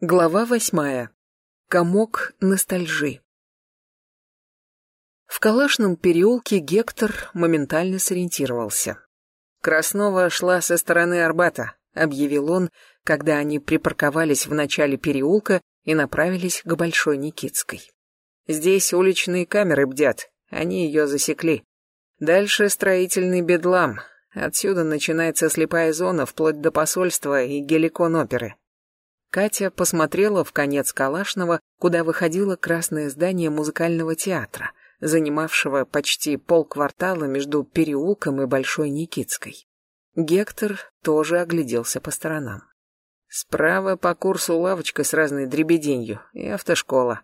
Глава восьмая. Комок ностальжи. В Калашном переулке Гектор моментально сориентировался. «Краснова шла со стороны Арбата», — объявил он, когда они припарковались в начале переулка и направились к Большой Никитской. «Здесь уличные камеры бдят, они ее засекли. Дальше строительный бедлам. Отсюда начинается слепая зона вплоть до посольства и геликон-оперы. Катя посмотрела в конец Калашного, куда выходило красное здание музыкального театра, занимавшего почти полквартала между переулком и Большой Никитской. Гектор тоже огляделся по сторонам. Справа по курсу лавочка с разной дребеденью и автошкола.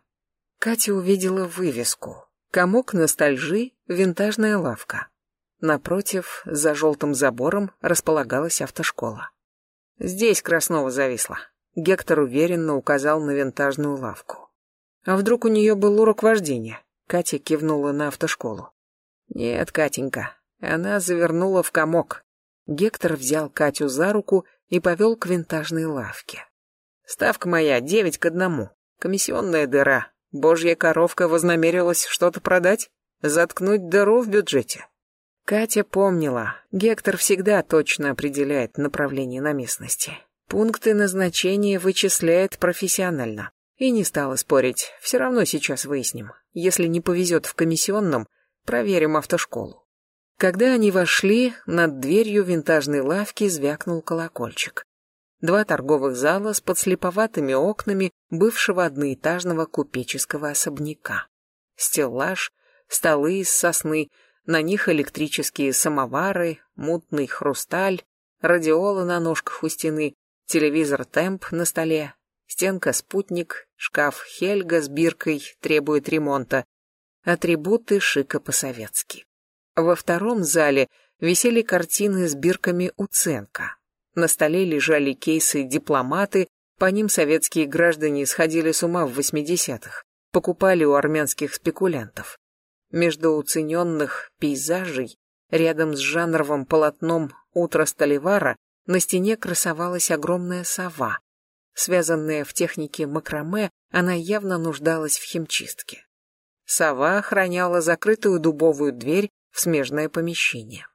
Катя увидела вывеску. Комок ностальжи, винтажная лавка. Напротив, за желтым забором, располагалась автошкола. Здесь Краснова зависла. Гектор уверенно указал на винтажную лавку. А вдруг у нее был урок вождения? Катя кивнула на автошколу. Нет, Катенька, она завернула в комок. Гектор взял Катю за руку и повел к винтажной лавке. Ставка моя девять к одному. Комиссионная дыра. Божья коровка вознамерилась что-то продать? Заткнуть дыру в бюджете? Катя помнила, Гектор всегда точно определяет направление на местности. Пункты назначения вычисляет профессионально. И не стала спорить, все равно сейчас выясним. Если не повезет в комиссионном, проверим автошколу. Когда они вошли, над дверью винтажной лавки звякнул колокольчик. Два торговых зала с подслеповатыми окнами бывшего одноэтажного купеческого особняка. Стеллаж, столы из сосны, на них электрические самовары, мутный хрусталь, радиолы на ножках у стены, Телевизор «Темп» на столе, стенка «Спутник», шкаф «Хельга» с биркой требует ремонта. Атрибуты шика по-советски. Во втором зале висели картины с бирками Уценко. На столе лежали кейсы «Дипломаты», по ним советские граждане сходили с ума в 80-х, покупали у армянских спекулянтов. Между уцененных пейзажей, рядом с жанровым полотном «Утро Столивара» На стене красовалась огромная сова. Связанная в технике макраме, она явно нуждалась в химчистке. Сова охраняла закрытую дубовую дверь в смежное помещение.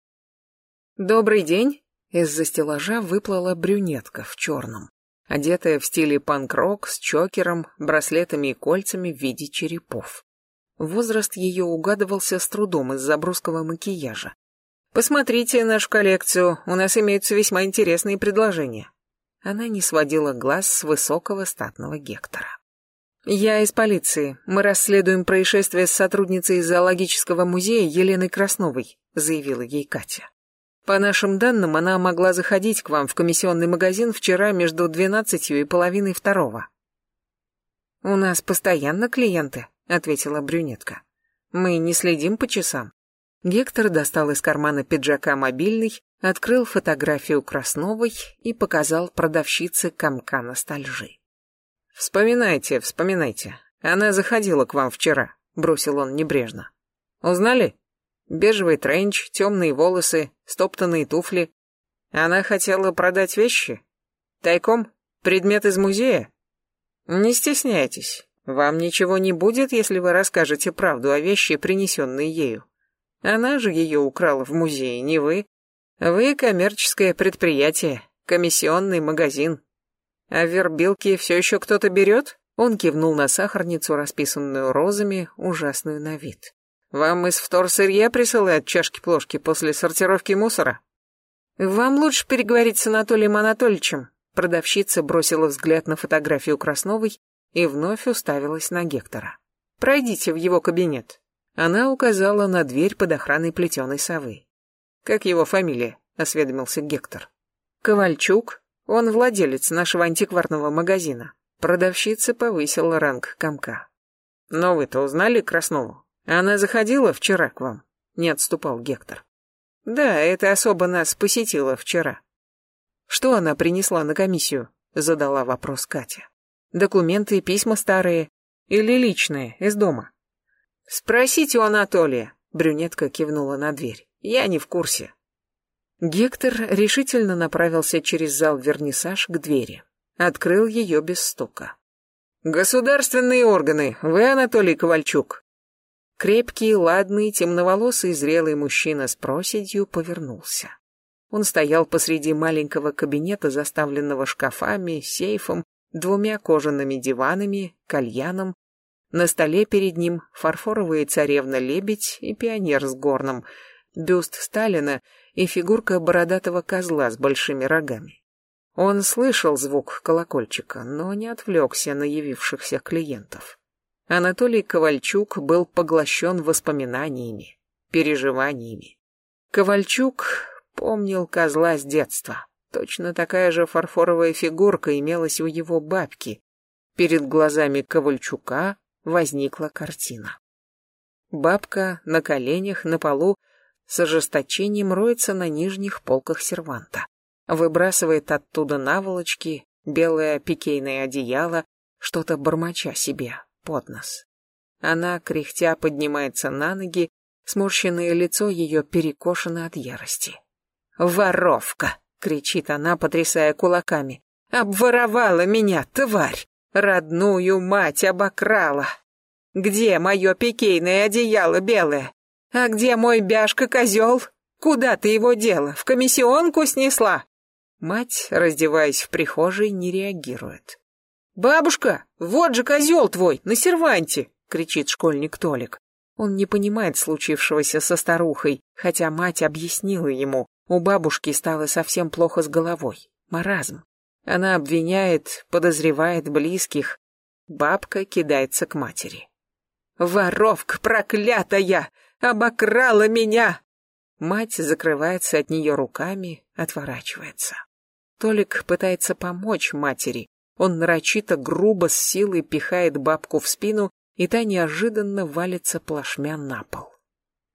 «Добрый день!» Из-за стеллажа выплыла брюнетка в черном, одетая в стиле панк-рок с чокером, браслетами и кольцами в виде черепов. Возраст ее угадывался с трудом из-за брусского макияжа. Посмотрите нашу коллекцию, у нас имеются весьма интересные предложения. Она не сводила глаз с высокого статного Гектора. Я из полиции. Мы расследуем происшествие с сотрудницей зоологического музея Еленой Красновой, заявила ей Катя. По нашим данным, она могла заходить к вам в комиссионный магазин вчера между двенадцатью и половиной второго. У нас постоянно клиенты, ответила брюнетка. Мы не следим по часам. Гектор достал из кармана пиджака мобильный, открыл фотографию Красновой и показал продавщице комка ностальжи. «Вспоминайте, вспоминайте. Она заходила к вам вчера», — бросил он небрежно. «Узнали? Бежевый тренч, темные волосы, стоптанные туфли. Она хотела продать вещи? Тайком? Предмет из музея? Не стесняйтесь. Вам ничего не будет, если вы расскажете правду о вещи, принесенной ею. Она же ее украла в музее, не вы. Вы коммерческое предприятие, комиссионный магазин. А вербилки все еще кто-то берет? Он кивнул на сахарницу, расписанную розами, ужасную на вид. Вам из вторсырья присылают чашки-плошки после сортировки мусора? Вам лучше переговорить с Анатолием Анатольевичем. Продавщица бросила взгляд на фотографию Красновой и вновь уставилась на Гектора. Пройдите в его кабинет. Она указала на дверь под охраной плетеной совы. «Как его фамилия?» — осведомился Гектор. «Ковальчук. Он владелец нашего антикварного магазина». Продавщица повысила ранг комка. «Но вы-то узнали Краснову? Она заходила вчера к вам?» — не отступал Гектор. «Да, эта особа нас посетила вчера». «Что она принесла на комиссию?» — задала вопрос Катя. «Документы и письма старые или личные, из дома?» «Спросите у Анатолия», — брюнетка кивнула на дверь. «Я не в курсе». Гектор решительно направился через зал вернисаж к двери. открыл ее без стука. «Государственные органы, вы Анатолий Ковальчук?» Крепкий, ладный, темноволосый, зрелый мужчина с проседью повернулся. Он стоял посреди маленького кабинета, заставленного шкафами, сейфом, двумя кожаными диванами, кальяном. На столе перед ним фарфоровая царевна-лебедь и пионер с горном, бюст Сталина и фигурка бородатого козла с большими рогами. Он слышал звук колокольчика, но не отвлекся на явившихся клиентов. Анатолий Ковальчук был поглощен воспоминаниями, переживаниями. Ковальчук помнил козла с детства. Точно такая же фарфоровая фигурка имелась у его бабки. Перед глазами Ковальчука возникла картина. Бабка на коленях на полу с ожесточением роется на нижних полках серванта. Выбрасывает оттуда наволочки, белое пикейное одеяло, что-то бормоча себе под нос. Она, кряхтя, поднимается на ноги, сморщенное лицо ее перекошено от ярости. «Воровка!» — кричит она, потрясая кулаками. «Обворовала меня, тварь! Родную мать обокрала! Где мое пикейное одеяло белое? А где мой бяшка-козел? Куда ты его дела? В комиссионку снесла?» Мать, раздеваясь в прихожей, не реагирует. «Бабушка, вот же козел твой, на серванте!» — кричит школьник Толик. Он не понимает случившегося со старухой, хотя мать объяснила ему. У бабушки стало совсем плохо с головой. Маразм. Она обвиняет, подозревает близких. Бабка кидается к матери. «Воровка проклятая! Обокрала меня!» Мать закрывается от нее руками, отворачивается. Толик пытается помочь матери, он нарочито грубо с силой пихает бабку в спину, и та неожиданно валится плашмя на пол.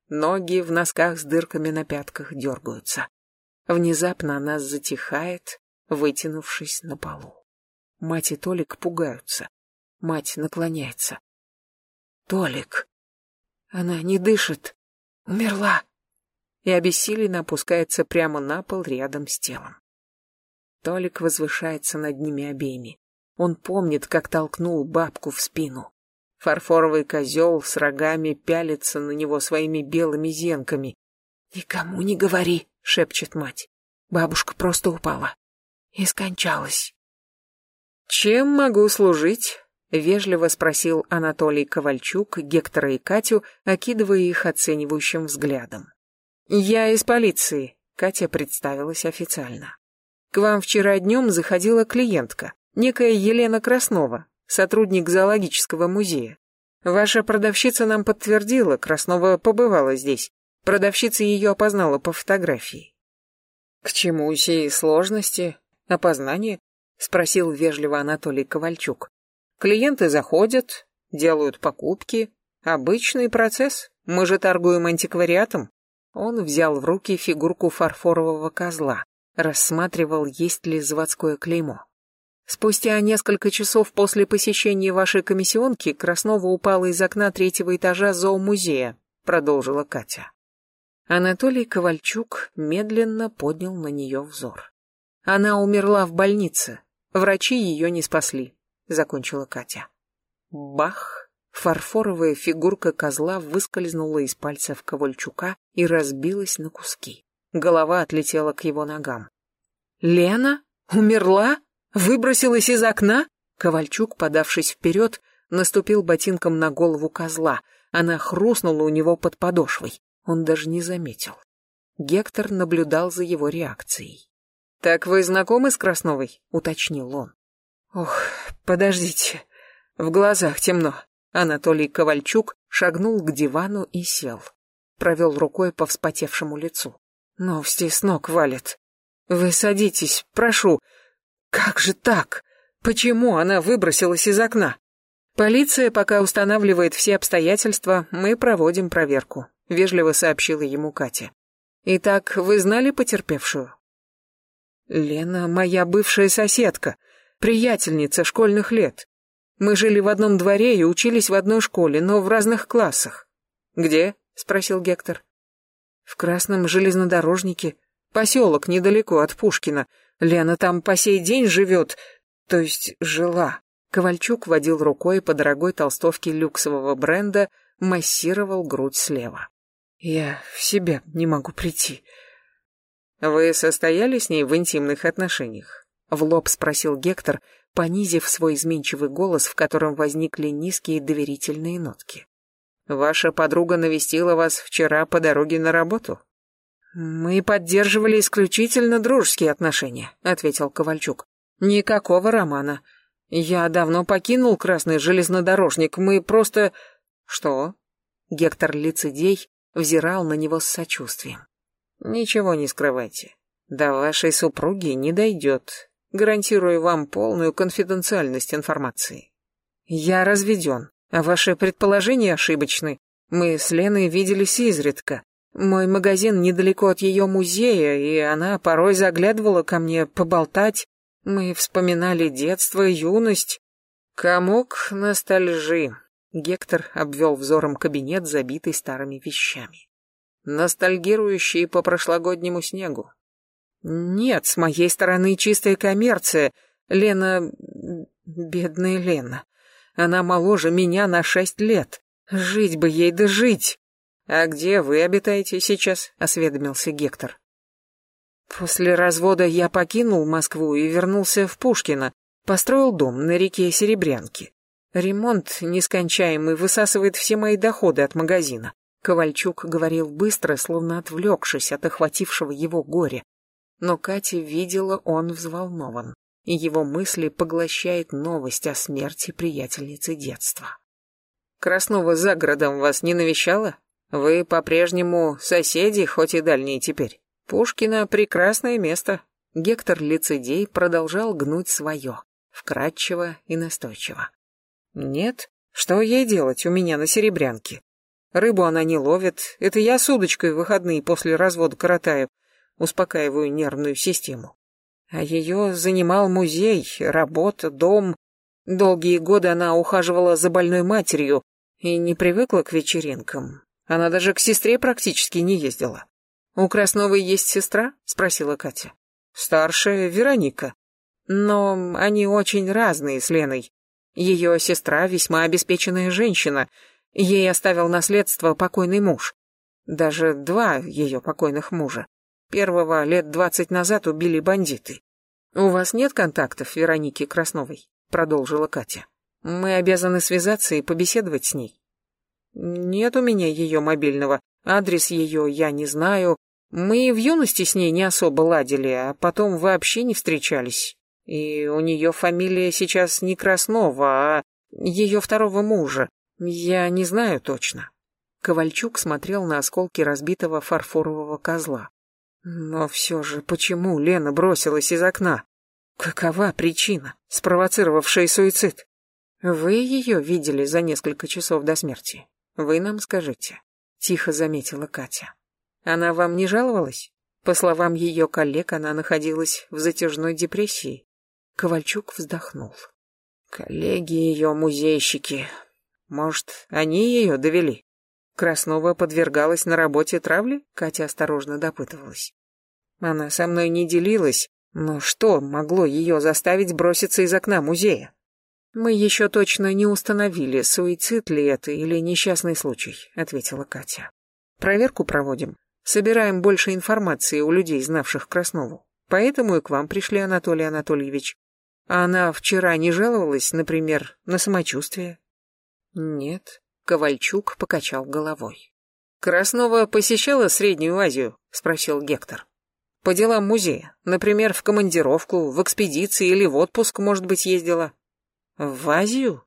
Ноги в носках с дырками на пятках дергаются. Внезапно она затихает, вытянувшись на полу. Мать и Толик пугаются. Мать наклоняется. «Толик! Она не дышит! Умерла!» И обессиленно опускается прямо на пол рядом с телом. Толик возвышается над ними обеими. Он помнит, как толкнул бабку в спину. Фарфоровый козел с рогами пялится на него своими белыми зенками. «Никому не говори», — шепчет мать. Бабушка просто упала и скончалась. «Чем могу служить?» — вежливо спросил Анатолий Ковальчук Гектора и Катю, окидывая их оценивающим взглядом. «Я из полиции», — Катя представилась официально. К вам вчера днем заходила клиентка, некая Елена Краснова, сотрудник зоологического музея. Ваша продавщица нам подтвердила, Краснова побывала здесь. Продавщица ее опознала по фотографии. К чему сей сложности? Опознание? Спросил вежливо Анатолий Ковальчук. Клиенты заходят, делают покупки. Обычный процесс. Мы же торгуем антиквариатом. Он взял в руки фигурку фарфорового козла рассматривал, есть ли заводское клеймо. Спустя несколько часов после посещения вашей комиссионки Краснова упала из окна третьего этажа зоомузея, продолжила Катя. Анатолий Ковальчук медленно поднял на нее взор. Она умерла в больнице. Врачи ее не спасли, закончила Катя. Бах! Фарфоровая фигурка козла выскользнула из пальцев Ковальчука и разбилась на куски. Голова отлетела к его ногам. «Лена? Умерла? Выбросилась из окна?» Ковальчук, подавшись вперед, наступил ботинком на голову козла. Она хрустнула у него под подошвой. Он даже не заметил. Гектор наблюдал за его реакцией. «Так вы знакомы с Красновой?» — уточнил он. «Ох, подождите. В глазах темно». Анатолий Ковальчук шагнул к дивану и сел. Провел рукой по вспотевшему лицу. Новости с ног валит. Вы садитесь, прошу. Как же так? Почему она выбросилась из окна? Полиция пока устанавливает все обстоятельства, мы проводим проверку, вежливо сообщила ему Катя. Итак, вы знали потерпевшую? Лена моя бывшая соседка, приятельница школьных лет. Мы жили в одном дворе и учились в одной школе, но в разных классах. Где? спросил Гектор. В Красном железнодорожнике. Поселок недалеко от Пушкина. Лена там по сей день живет. То есть жила. Ковальчук водил рукой по дорогой толстовке люксового бренда, массировал грудь слева. Я в себя не могу прийти. Вы состояли с ней в интимных отношениях? В лоб спросил Гектор, понизив свой изменчивый голос, в котором возникли низкие доверительные нотки. Ваша подруга навестила вас вчера по дороге на работу? Мы поддерживали исключительно дружеские отношения, ответил Ковальчук. Никакого романа. Я давно покинул красный железнодорожник, мы просто... Что? Гектор Лицедей взирал на него с сочувствием. Ничего не скрывайте. До вашей супруги не дойдет. Гарантирую вам полную конфиденциальность информации. Я разведен, а ваши предположения ошибочны. Мы с Леной виделись изредка. Мой магазин недалеко от ее музея, и она порой заглядывала ко мне поболтать. Мы вспоминали детство, юность. Комок ностальжи. Гектор обвел взором кабинет, забитый старыми вещами. Ностальгирующий по прошлогоднему снегу. Нет, с моей стороны чистая коммерция. Лена... Бедная Лена. Она моложе меня на шесть лет. Жить бы ей да жить. А где вы обитаете сейчас? Осведомился Гектор. После развода я покинул Москву и вернулся в Пушкино, построил дом на реке Серебрянки. Ремонт нескончаемый высасывает все мои доходы от магазина. Ковальчук говорил быстро, словно отвлекшись от охватившего его горя. Но Катя видела, он взволнован, и его мысли поглощает новость о смерти приятельницы детства. «Краснова за городом вас не навещала? Вы по-прежнему соседи, хоть и дальние теперь?» Пушкина — прекрасное место. Гектор Лицедей продолжал гнуть свое, вкратчиво и настойчиво. Нет, что ей делать у меня на серебрянке? Рыбу она не ловит, это я с удочкой в выходные после развода коротаю, успокаиваю нервную систему. А ее занимал музей, работа, дом. Долгие годы она ухаживала за больной матерью и не привыкла к вечеринкам. Она даже к сестре практически не ездила. «У Красновой есть сестра?» — спросила Катя. «Старшая Вероника. Но они очень разные с Леной. Ее сестра весьма обеспеченная женщина. Ей оставил наследство покойный муж. Даже два ее покойных мужа. Первого лет двадцать назад убили бандиты. «У вас нет контактов Вероники Красновой?» — продолжила Катя. «Мы обязаны связаться и побеседовать с ней». «Нет у меня ее мобильного. Адрес ее я не знаю. Мы в юности с ней не особо ладили, а потом вообще не встречались. И у нее фамилия сейчас не Краснова, а ее второго мужа. Я не знаю точно. Ковальчук смотрел на осколки разбитого фарфорового козла. Но все же, почему Лена бросилась из окна? Какова причина, спровоцировавшая суицид? Вы ее видели за несколько часов до смерти? Вы нам скажите, тихо заметила Катя. Она вам не жаловалась? По словам ее коллег, она находилась в затяжной депрессии. Ковальчук вздохнул. Коллеги ее музейщики. Может, они ее довели? Краснова подвергалась на работе травле? Катя осторожно допытывалась. Она со мной не делилась, но что могло ее заставить броситься из окна музея? Мы еще точно не установили, суицид ли это или несчастный случай, ответила Катя. Проверку проводим. Собираем больше информации у людей, знавших Краснову. Поэтому и к вам пришли, Анатолий Анатольевич. А она вчера не жаловалась, например, на самочувствие? Нет. Ковальчук покачал головой. Краснова посещала Среднюю Азию? Спросил Гектор. По делам музея. Например, в командировку, в экспедиции или в отпуск, может быть, ездила. В Азию?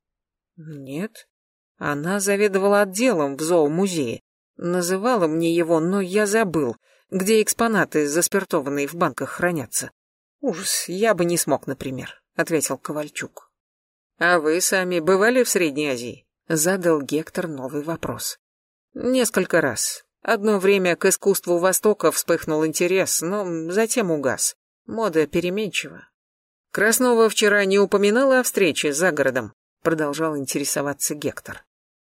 Нет. Она заведовала отделом в зоомузее. Называла мне его, но я забыл, где экспонаты, заспиртованные в банках, хранятся. Ужас, я бы не смог, например, ответил Ковальчук. А вы сами бывали в Средней Азии? Задал Гектор новый вопрос. Несколько раз. Одно время к искусству Востока вспыхнул интерес, но затем угас. Мода переменчива. Краснова вчера не упоминала о встрече за городом, продолжал интересоваться Гектор.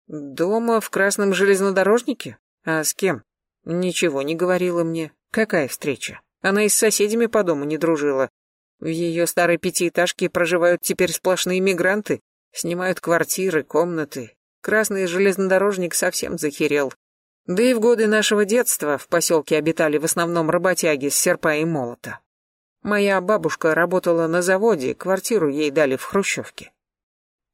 Дома в красном железнодорожнике? А с кем? Ничего не говорила мне. Какая встреча? Она и с соседями по дому не дружила. В ее старой пятиэтажке проживают теперь сплошные мигранты, снимают квартиры, комнаты. Красный железнодорожник совсем захерел. Да и в годы нашего детства в поселке обитали в основном работяги с серпа и молота. Моя бабушка работала на заводе, квартиру ей дали в Хрущевке.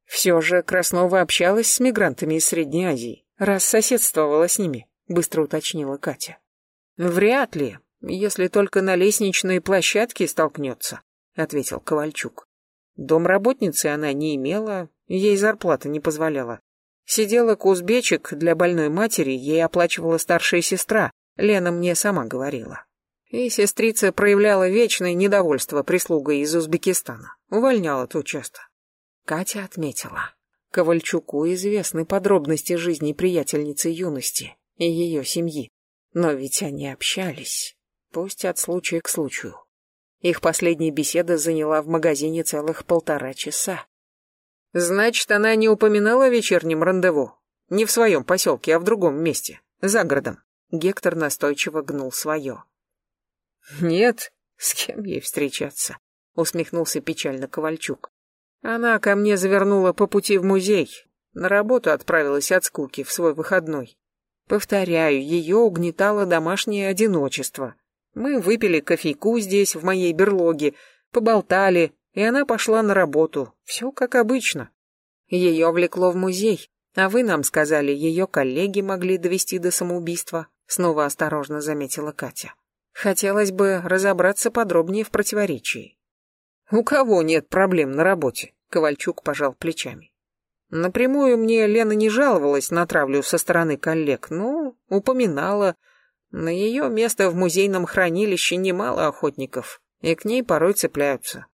Все же Краснова общалась с мигрантами из Средней Азии, раз соседствовала с ними, быстро уточнила Катя. Вряд ли, если только на лестничной площадке столкнется, ответил Ковальчук. Домработницы она не имела, ей зарплата не позволяла. Сидела узбечек для больной матери, ей оплачивала старшая сестра, Лена мне сама говорила. И сестрица проявляла вечное недовольство прислугой из Узбекистана. Увольняла ту часто. Катя отметила. Ковальчуку известны подробности жизни приятельницы юности и ее семьи. Но ведь они общались, пусть от случая к случаю. Их последняя беседа заняла в магазине целых полтора часа. Значит, она не упоминала о вечернем рандеву? Не в своем поселке, а в другом месте, за городом. Гектор настойчиво гнул свое. «Нет, с кем ей встречаться?» — усмехнулся печально Ковальчук. «Она ко мне завернула по пути в музей. На работу отправилась от скуки в свой выходной. Повторяю, ее угнетало домашнее одиночество. Мы выпили кофейку здесь, в моей берлоге, поболтали, и она пошла на работу. Все как обычно. Ее влекло в музей, а вы нам сказали, ее коллеги могли довести до самоубийства», — снова осторожно заметила Катя. Хотелось бы разобраться подробнее в противоречии. У кого нет проблем на работе? Ковальчук пожал плечами. Напрямую мне Лена не жаловалась на травлю со стороны коллег, но упоминала. На ее место в музейном хранилище немало охотников, и к ней порой цепляются.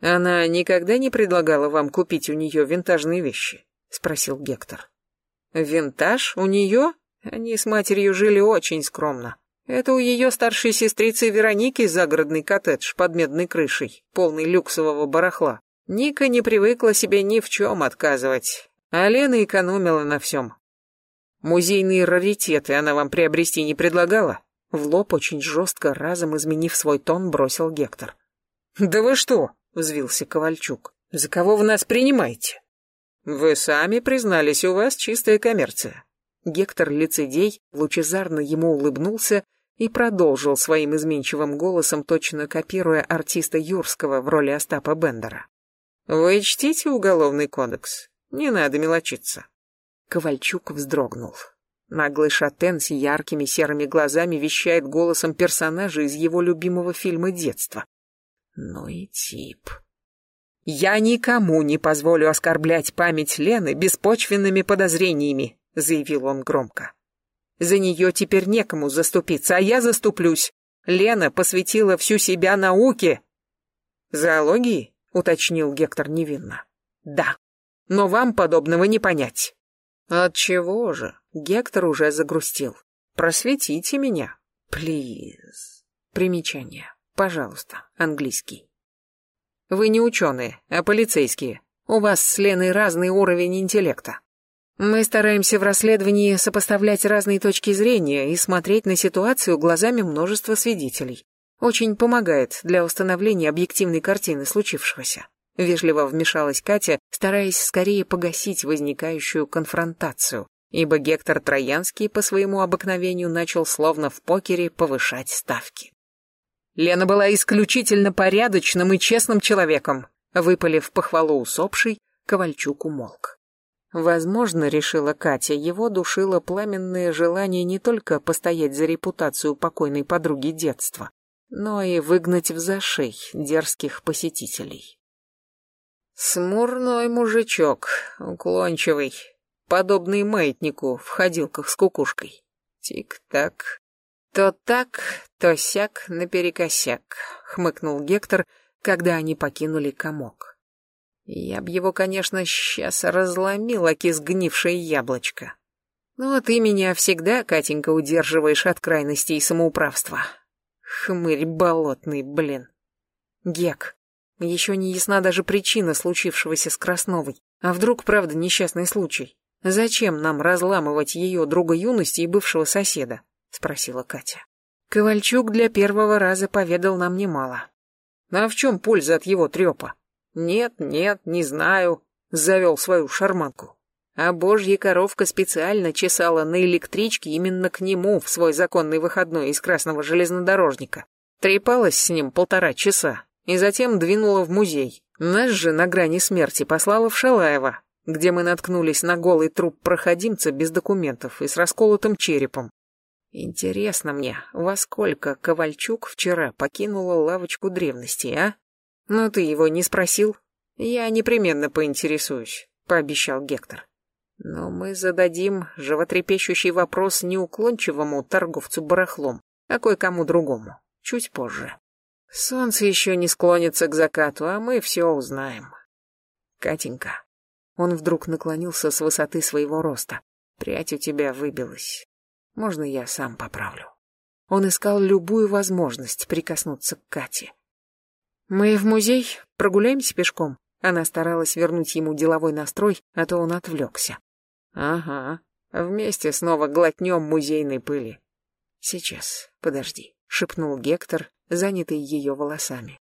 Она никогда не предлагала вам купить у нее винтажные вещи? Спросил Гектор. Винтаж у нее? Они с матерью жили очень скромно. Это у ее старшей сестрицы Вероники загородный коттедж под медной крышей, полный люксового барахла. Ника не привыкла себе ни в чем отказывать, а Лена экономила на всем. Музейные раритеты она вам приобрести не предлагала? В лоб очень жестко, разом изменив свой тон, бросил Гектор. «Да вы что?» — взвился Ковальчук. «За кого вы нас принимаете?» «Вы сами признались, у вас чистая коммерция». Гектор лицедей лучезарно ему улыбнулся и продолжил своим изменчивым голосом, точно копируя артиста Юрского в роли Остапа Бендера. «Вы чтите Уголовный кодекс? Не надо мелочиться». Ковальчук вздрогнул. Наглый шатен с яркими серыми глазами вещает голосом персонажа из его любимого фильма детства. Ну и тип. «Я никому не позволю оскорблять память Лены беспочвенными подозрениями», — заявил он громко. За нее теперь некому заступиться, а я заступлюсь. Лена посвятила всю себя науке. Зоологии? уточнил Гектор невинно. Да. Но вам подобного не понять. От чего же? Гектор уже загрустил. Просветите меня. Плиз. Примечание. Пожалуйста. Английский. Вы не ученые, а полицейские. У вас с Леной разный уровень интеллекта. Мы стараемся в расследовании сопоставлять разные точки зрения и смотреть на ситуацию глазами множества свидетелей. Очень помогает для установления объективной картины случившегося. Вежливо вмешалась Катя, стараясь скорее погасить возникающую конфронтацию, ибо Гектор Троянский по своему обыкновению начал словно в покере повышать ставки. Лена была исключительно порядочным и честным человеком. Выпалив похвалу усопшей, Ковальчук умолк. Возможно, решила Катя, его душило пламенное желание не только постоять за репутацию покойной подруги детства, но и выгнать в зашей дерзких посетителей. Смурной мужичок, уклончивый, подобный маятнику в ходилках с кукушкой. Тик-так. То так, то сяк наперекосяк, хмыкнул Гектор, когда они покинули комок. Я б его, конечно, сейчас разломил, аки сгнившее яблочко. Но ну, ты меня всегда, Катенька, удерживаешь от крайностей и самоуправства. Хмырь болотный, блин. Гек, еще не ясна даже причина случившегося с Красновой. А вдруг, правда, несчастный случай? Зачем нам разламывать ее друга юности и бывшего соседа? Спросила Катя. Ковальчук для первого раза поведал нам немало. А в чем польза от его трепа? Нет, нет, не знаю, завел свою шарманку. А божья коровка специально чесала на электричке именно к нему в свой законный выходной из красного железнодорожника. Трепалась с ним полтора часа и затем двинула в музей. Нас же на грани смерти послала в Шалаево, где мы наткнулись на голый труп проходимца без документов и с расколотым черепом. Интересно мне, во сколько Ковальчук вчера покинула лавочку древностей, а? Ну ты его не спросил? Я непременно поинтересуюсь, пообещал Гектор. Но мы зададим животрепещущий вопрос не уклончивому торговцу барахлом, а кое-кому другому, чуть позже. Солнце еще не склонится к закату, а мы все узнаем. Катенька. Он вдруг наклонился с высоты своего роста. Прядь у тебя выбилась. Можно я сам поправлю? Он искал любую возможность прикоснуться к Кате. «Мы в музей? Прогуляемся пешком?» Она старалась вернуть ему деловой настрой, а то он отвлекся. «Ага, вместе снова глотнем музейной пыли». «Сейчас, подожди», — шепнул Гектор, занятый ее волосами.